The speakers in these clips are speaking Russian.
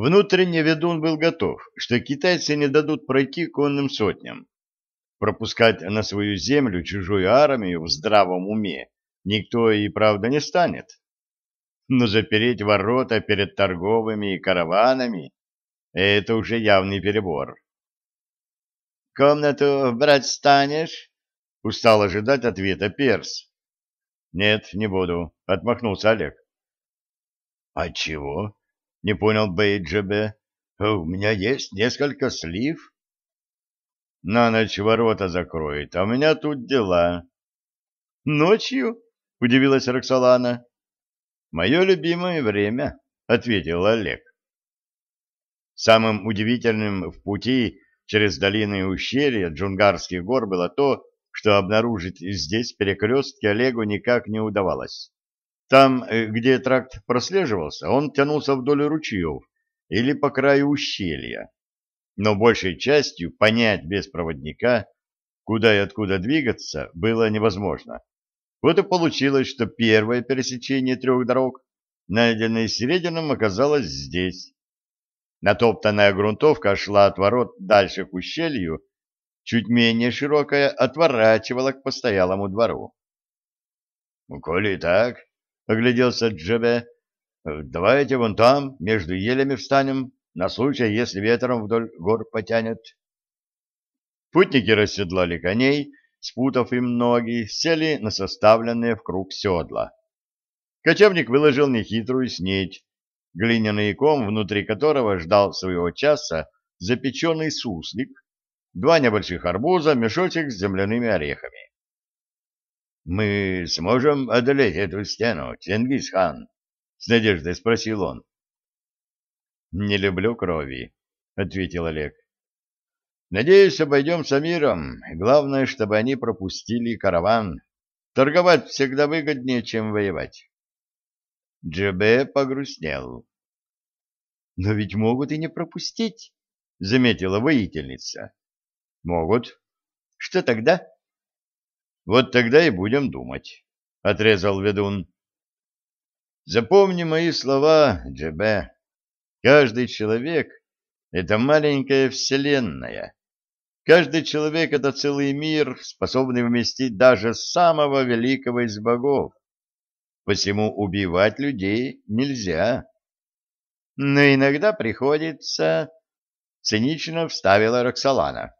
Внутренне ведун был готов, что китайцы не дадут пройти конным сотням. Пропускать на свою землю чужую армию в здравом уме никто и правда не станет. Но запереть ворота перед торговыми караванами — это уже явный перебор. «Комнату брать станешь?» — устал ожидать ответа Перс. «Нет, не буду», — отмахнулся Олег. «А чего?» — не понял Бейджебе. «У меня есть несколько слив». «На ночь ворота закроет, а у меня тут дела». «Ночью?» — удивилась Роксолана. «Мое любимое время», — ответил Олег. Самым удивительным в пути через долины и ущелья Джунгарских гор было то, что обнаружить здесь перекрестки Олегу никак не удавалось. Там, э, где тракт прослеживался, он тянулся вдоль ручьев или по краю ущелья. Но большей частью понять без проводника, куда и откуда двигаться, было невозможно. Вот и получилось, что первое пересечение трех дорог, найденное Серединым, оказалось здесь. Натоптанная грунтовка шла от ворот дальше к ущелью, чуть менее широкая отворачивала к постоялому двору. — Ну, коли так, — огляделся Джебе, — давайте вон там, между елями встанем, на случай, если ветром вдоль гор потянет. Путники расседлали коней, спутав им ноги, сели на составленные в круг седла. Кочевник выложил нехитрую снедь, глиняный ком, внутри которого ждал своего часа запеченный суслик, два небольших арбуза, мешочек с земляными орехами. — Мы сможем одолеть эту стену, Чингисхан? — с надеждой спросил он. — Не люблю крови, — ответил Олег. — Надеюсь, обойдемся миром. Главное, чтобы они пропустили караван. Торговать всегда выгоднее, чем воевать. Джебе погрустнел. — Но ведь могут и не пропустить, — заметила воительница. — Могут. — Что тогда? — Вот тогда и будем думать, — отрезал ведун. — Запомни мои слова, Джебе. Каждый человек — это маленькая вселенная. Каждый человек — это целый мир, способный вместить даже самого великого из богов посему убивать людей нельзя. Но иногда приходится, — цинично вставила Роксолана.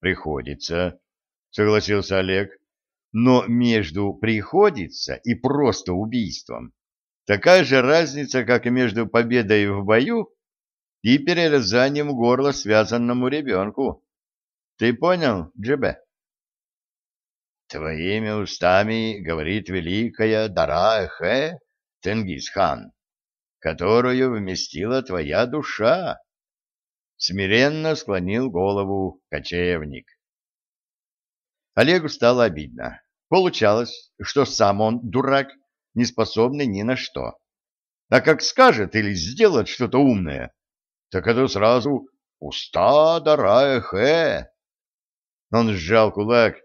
Приходится, — согласился Олег, — но между приходится и просто убийством такая же разница, как и между победой в бою и перерезанием горла связанному ребенку. Ты понял, Джебе? Твоими устами говорит великая Дарахе, Тенгисхан, которую вместила твоя душа. Смиренно склонил голову кочевник. Олегу стало обидно. Получалось, что сам он, дурак, не способный ни на что. А как скажет или сделает что-то умное, так это сразу «Уста Дарахе». Он сжал кулак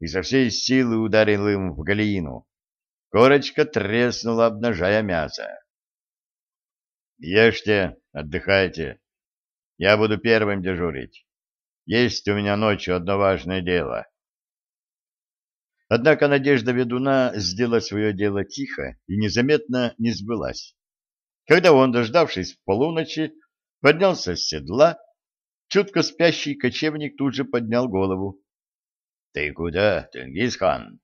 и со всей силы ударил им в глину. Корочка треснула, обнажая мясо. «Ешьте, отдыхайте. Я буду первым дежурить. Есть у меня ночью одно важное дело». Однако надежда ведуна сделать свое дело тихо и незаметно не сбылась. Когда он, дождавшись полуночи, поднялся с седла, чутко спящий кочевник тут же поднял голову. Ты куда, Тенгисхан?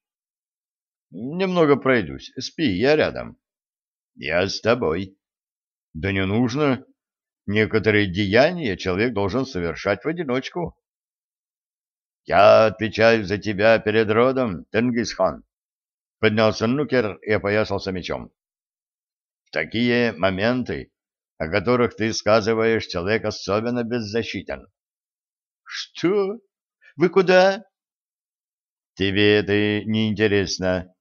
Немного пройдусь. Спи, я рядом. Я с тобой. Да не нужно. Некоторые деяния человек должен совершать в одиночку. Я отвечаю за тебя перед родом, Тенгисхан. Поднялся Нукер и опоясался мечом. В такие моменты, о которых ты сказываешь, человек особенно беззащитен. Что? Вы куда? Тебе это не интересно.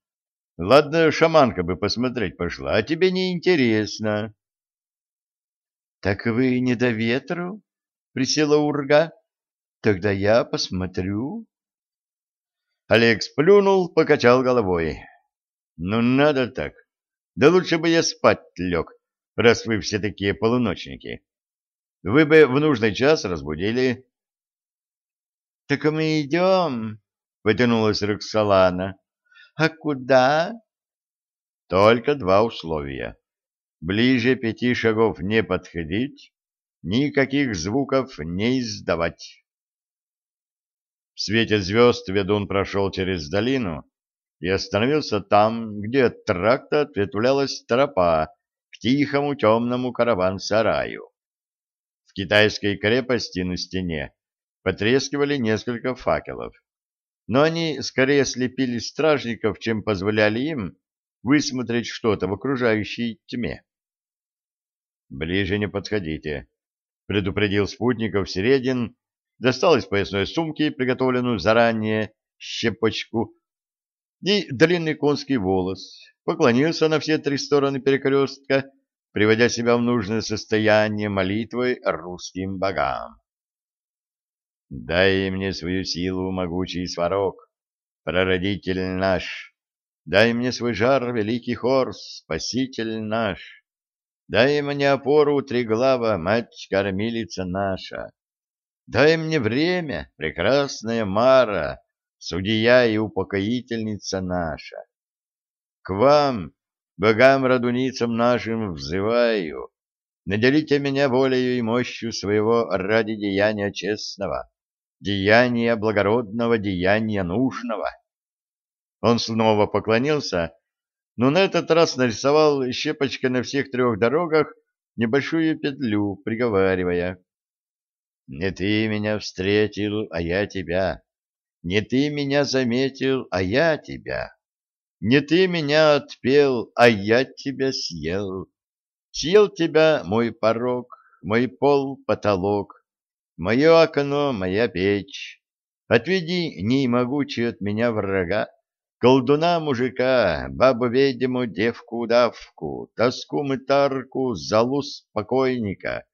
Ладно, шаманка бы посмотреть пошла, а тебе не интересно. Так вы не до ветру? Присела урга. Тогда я посмотрю. Олег сплюнул, покачал головой. Ну, надо так. Да лучше бы я спать лег, раз вы все такие полуночники. Вы бы в нужный час разбудили. — Так мы идем, — вытянулась Роксолана. — А куда? — Только два условия. Ближе пяти шагов не подходить, никаких звуков не издавать. В свете звезд ведун прошел через долину и остановился там, где от тракта ответвлялась тропа к тихому темному караван-сараю. В китайской крепости на стене потрескивали несколько факелов, но они скорее слепили стражников, чем позволяли им высмотреть что-то в окружающей тьме. «Ближе не подходите», — предупредил спутников Середин, достал из поясной сумки, приготовленную заранее, щепочку и длинный конский волос, поклонился на все три стороны перекрестка, приводя себя в нужное состояние молитвой русским богам. «Дай мне свою силу, могучий сварог, прародитель наш, дай мне свой жар, великий Хорс, спаситель наш». Дай мне опору, Триглава, мать-кормилица наша. Дай мне время, прекрасная Мара, судья и упокоительница наша. К вам, богам-радуницам нашим, взываю, наделите меня волею и мощью своего ради деяния честного, деяния благородного, деяния нужного. Он снова поклонился но на этот раз нарисовал щепочкой на всех трех дорогах небольшую петлю, приговаривая. «Не ты меня встретил, а я тебя. Не ты меня заметил, а я тебя. Не ты меня отпел, а я тебя съел. Съел тебя мой порог, мой пол, потолок, мое окно, моя печь. Отведи, не могучий от меня врага, Колдуна-мужика, бабу-ведьму, девку-удавку, тоску-мытарку, залу спокойника,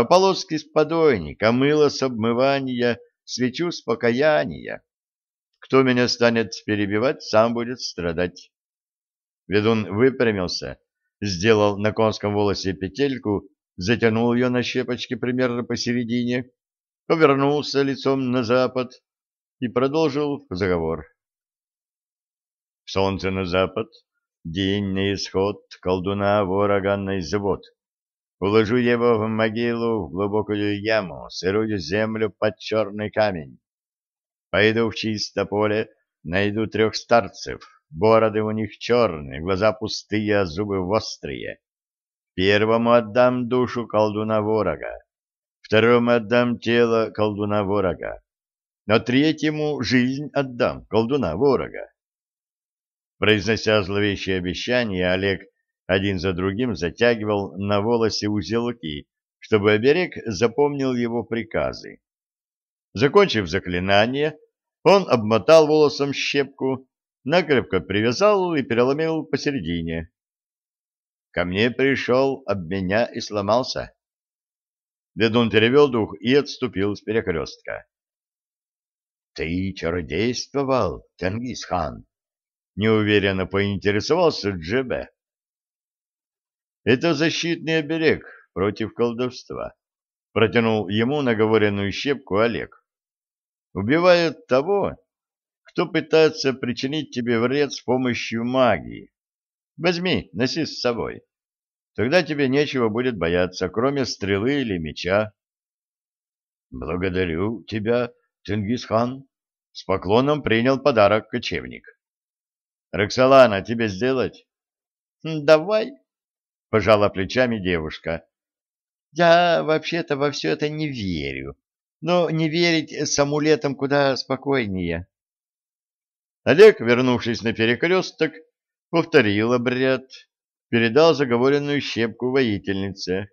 ополоски с подойника, мыло с обмывания, свечу с покаяния. Кто меня станет перебивать, сам будет страдать. Ведун выпрямился, сделал на конском волосе петельку, затянул ее на щепочке примерно посередине, повернулся лицом на запад и продолжил заговор. Солнце на запад, день на исход, колдуна ворога на извод. Уложу его в могилу, в глубокую яму, сырую землю под черный камень. Пойду в чисто поле, найду трех старцев, бороды у них черные, глаза пустые, а зубы острые. Первому отдам душу колдуна-ворога, второму отдам тело колдуна-ворога, но третьему жизнь отдам колдуна-ворога. Произнося зловещие обещания, Олег один за другим затягивал на волосе узелки, чтобы оберег запомнил его приказы. Закончив заклинание, он обмотал волосом щепку, накрепко привязал и переломил посередине. Ко мне пришел, об меня и сломался. Ведун перевел дух и отступил с перекрестка. — Ты чародействовал, Тенгисхан? неуверенно поинтересовался Джебе. Это защитный оберег против колдовства, протянул ему наговоренную щепку Олег. Убивает того, кто пытается причинить тебе вред с помощью магии. Возьми, носи с собой. Тогда тебе нечего будет бояться, кроме стрелы или меча. Благодарю тебя, Тенгисхан. С поклоном принял подарок кочевник. Роксолана, тебе сделать? Давай, пожала плечами девушка. Я вообще-то во все это не верю, но не верить с амулетом куда спокойнее. Олег, вернувшись на перекресток, повторил обряд, передал заговоренную щепку воительнице.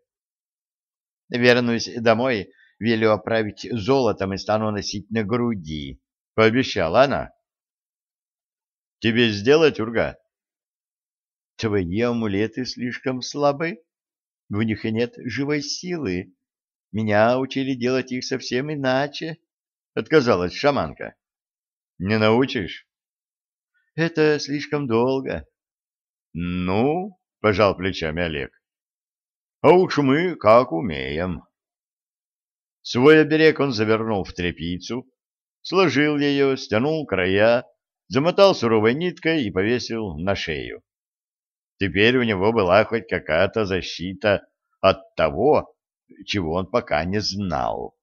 Вернусь домой, велю оправить золотом и стану носить на груди, — пообещала она. Тебе сделать, Урга? Твои амулеты слишком слабы. В них и нет живой силы. Меня учили делать их совсем иначе, — отказалась шаманка. — Не научишь? — Это слишком долго. — Ну, — пожал плечами Олег. А уж мы как умеем. Свой оберег он завернул в тряпицу, сложил ее, стянул края, замотал суровой ниткой и повесил на шею. Теперь у него была хоть какая-то защита от того, чего он пока не знал.